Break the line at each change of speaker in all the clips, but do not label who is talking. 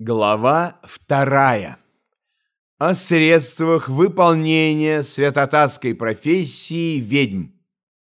Глава вторая. О средствах выполнения святотатской профессии ведьм.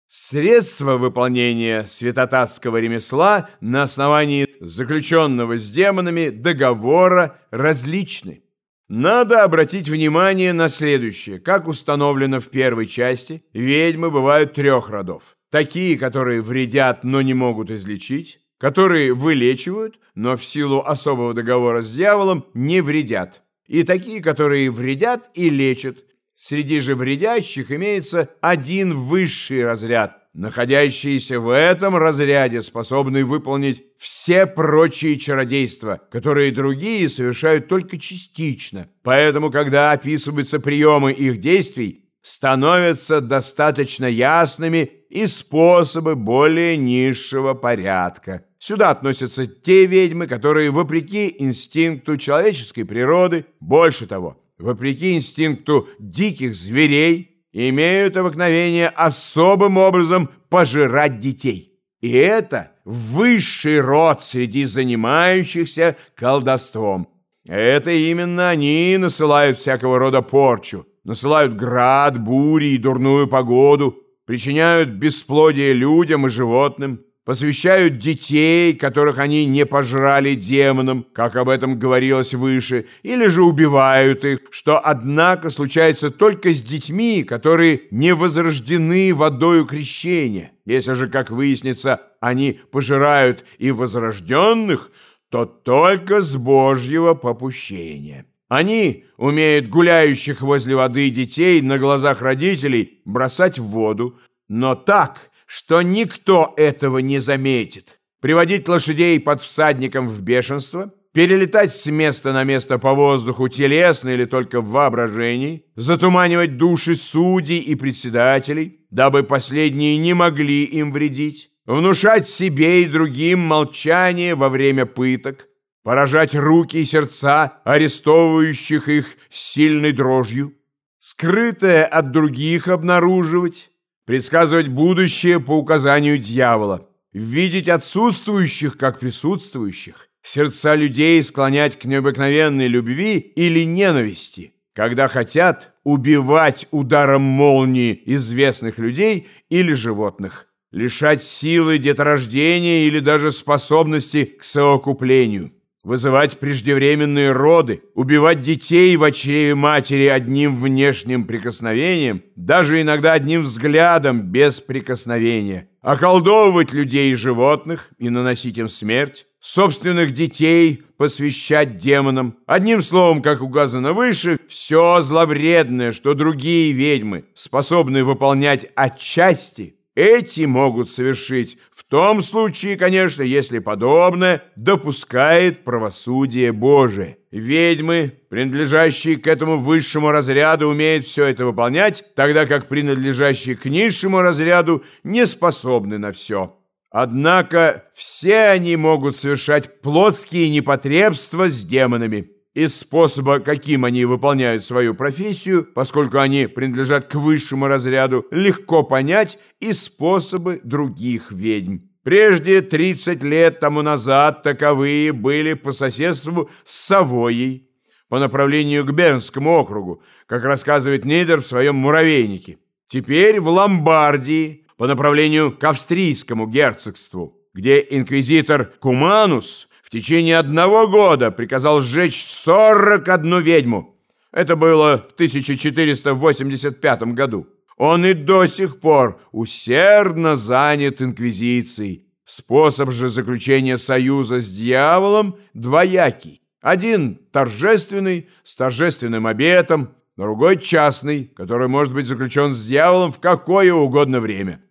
Средства выполнения святотатского ремесла на основании заключенного с демонами договора различны. Надо обратить внимание на следующее. Как установлено в первой части, ведьмы бывают трех родов. Такие, которые вредят, но не могут излечить которые вылечивают, но в силу особого договора с дьяволом не вредят, и такие, которые вредят и лечат. Среди же вредящих имеется один высший разряд, находящийся в этом разряде, способный выполнить все прочие чародейства, которые другие совершают только частично. Поэтому, когда описываются приемы их действий, становятся достаточно ясными и способы более низшего порядка. Сюда относятся те ведьмы, которые, вопреки инстинкту человеческой природы, больше того, вопреки инстинкту диких зверей, имеют обыкновение особым образом пожирать детей. И это высший род среди занимающихся колдовством. Это именно они насылают всякого рода порчу, насылают град, бури и дурную погоду, причиняют бесплодие людям и животным, посвящают детей, которых они не пожрали демонам, как об этом говорилось выше, или же убивают их, что, однако, случается только с детьми, которые не возрождены водою крещения. Если же, как выяснится, они пожирают и возрожденных, то только с Божьего попущения. Они умеют гуляющих возле воды детей на глазах родителей бросать в воду, но так – что никто этого не заметит. Приводить лошадей под всадником в бешенство, перелетать с места на место по воздуху телесно или только в воображении, затуманивать души судей и председателей, дабы последние не могли им вредить, внушать себе и другим молчание во время пыток, поражать руки и сердца арестовывающих их сильной дрожью, скрытое от других обнаруживать, предсказывать будущее по указанию дьявола, видеть отсутствующих как присутствующих, сердца людей склонять к необыкновенной любви или ненависти, когда хотят убивать ударом молнии известных людей или животных, лишать силы деторождения или даже способности к совокуплению вызывать преждевременные роды, убивать детей в чреве матери одним внешним прикосновением, даже иногда одним взглядом без прикосновения, околдовывать людей и животных и наносить им смерть, собственных детей посвящать демонам. Одним словом, как указано выше, все зловредное, что другие ведьмы способны выполнять отчасти – эти могут совершить в том случае, конечно, если подобное допускает правосудие Божие. Ведьмы, принадлежащие к этому высшему разряду, умеют все это выполнять, тогда как принадлежащие к низшему разряду не способны на все. Однако все они могут совершать плотские непотребства с демонами из способа, каким они выполняют свою профессию, поскольку они принадлежат к высшему разряду, легко понять и способы других ведьм. Прежде 30 лет тому назад таковые были по соседству с Савойей, по направлению к Бернскому округу, как рассказывает Нидер в своем «Муравейнике». Теперь в Ломбардии, по направлению к австрийскому герцогству, где инквизитор Куманус – течение одного года приказал сжечь 41 ведьму. Это было в 1485 году. Он и до сих пор усердно занят инквизицией. Способ же заключения союза с дьяволом двоякий. Один торжественный, с торжественным обетом, другой частный, который может быть заключен с дьяволом в какое угодно время.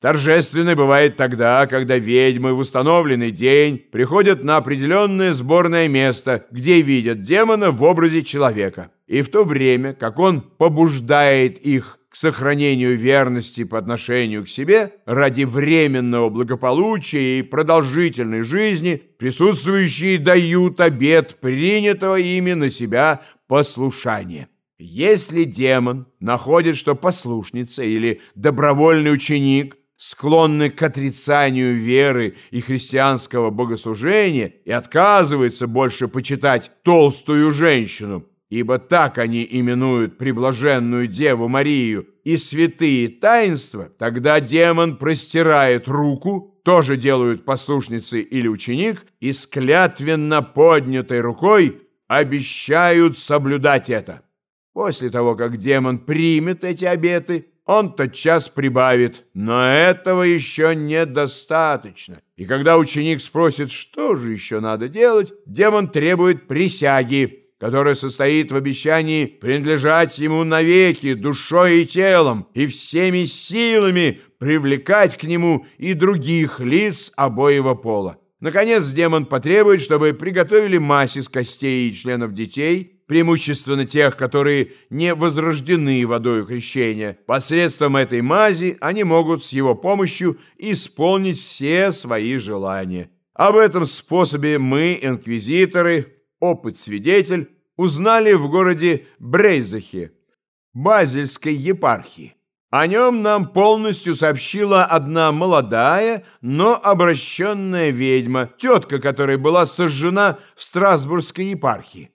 Торжественной бывает тогда, когда ведьмы в установленный день приходят на определенное сборное место, где видят демона в образе человека. И в то время, как он побуждает их к сохранению верности по отношению к себе ради временного благополучия и продолжительной жизни, присутствующие дают обет принятого ими на себя послушания. Если демон находит, что послушница или добровольный ученик – склонны к отрицанию веры и христианского богослужения и отказывается больше почитать толстую женщину, ибо так они именуют приблаженную Деву Марию и святые таинства, тогда демон простирает руку, тоже делают послушницы или ученик, и с клятвенно поднятой рукой обещают соблюдать это. После того, как демон примет эти обеты, он тотчас прибавит, но этого еще недостаточно. И когда ученик спросит, что же еще надо делать, демон требует присяги, которая состоит в обещании принадлежать ему навеки душой и телом, и всеми силами привлекать к нему и других лиц обоего пола. Наконец, демон потребует, чтобы приготовили мазь из костей и членов детей – преимущественно тех, которые не возрождены водой крещения. Посредством этой мази они могут с его помощью исполнить все свои желания. Об этом способе мы, инквизиторы, опыт-свидетель, узнали в городе Брейзахе, Базельской епархии. О нем нам полностью сообщила одна молодая, но обращенная ведьма, тетка которой была сожжена в Страсбургской епархии.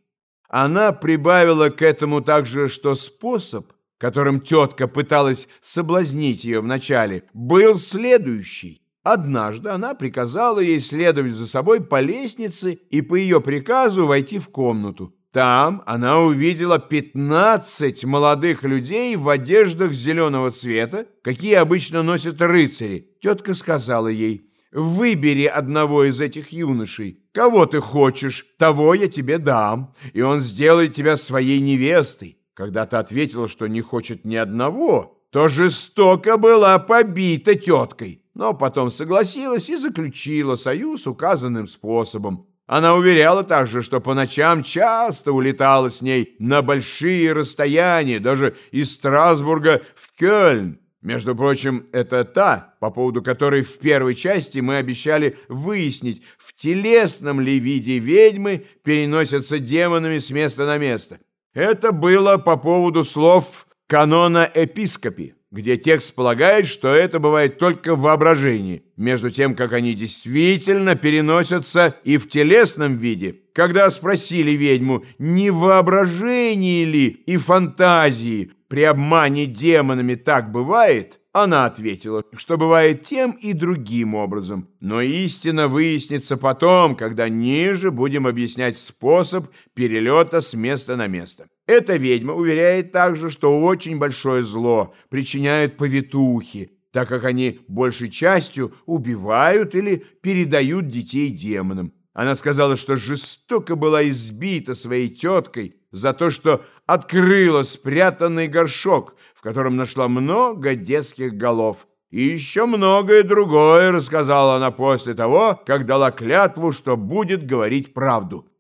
Она прибавила к этому также, что способ, которым тетка пыталась соблазнить ее вначале, был следующий. Однажды она приказала ей следовать за собой по лестнице и по ее приказу войти в комнату. Там она увидела пятнадцать молодых людей в одеждах зеленого цвета, какие обычно носят рыцари. Тетка сказала ей – Выбери одного из этих юношей. Кого ты хочешь, того я тебе дам, и он сделает тебя своей невестой. Когда ты ответила, что не хочет ни одного, то жестоко была побита теткой, но потом согласилась и заключила союз указанным способом. Она уверяла также, что по ночам часто улетала с ней на большие расстояния, даже из Страсбурга в Кёльн, между прочим, это та, по поводу которой в первой части мы обещали выяснить, в телесном ли виде ведьмы переносятся демонами с места на место. Это было по поводу слов канона епископи, где текст полагает, что это бывает только в воображении, между тем, как они действительно переносятся и в телесном виде. Когда спросили ведьму, не воображение ли и фантазии при обмане демонами так бывает, она ответила, что бывает тем и другим образом. Но истина выяснится потом, когда ниже будем объяснять способ перелета с места на место. Эта ведьма уверяет также, что очень большое зло причиняют повитухи, так как они большей частью убивают или передают детей демонам. Она сказала, что жестоко была избита своей теткой за то, что открыла спрятанный горшок, в котором нашла много детских голов. И еще многое другое рассказала она после того, как дала клятву, что будет говорить правду.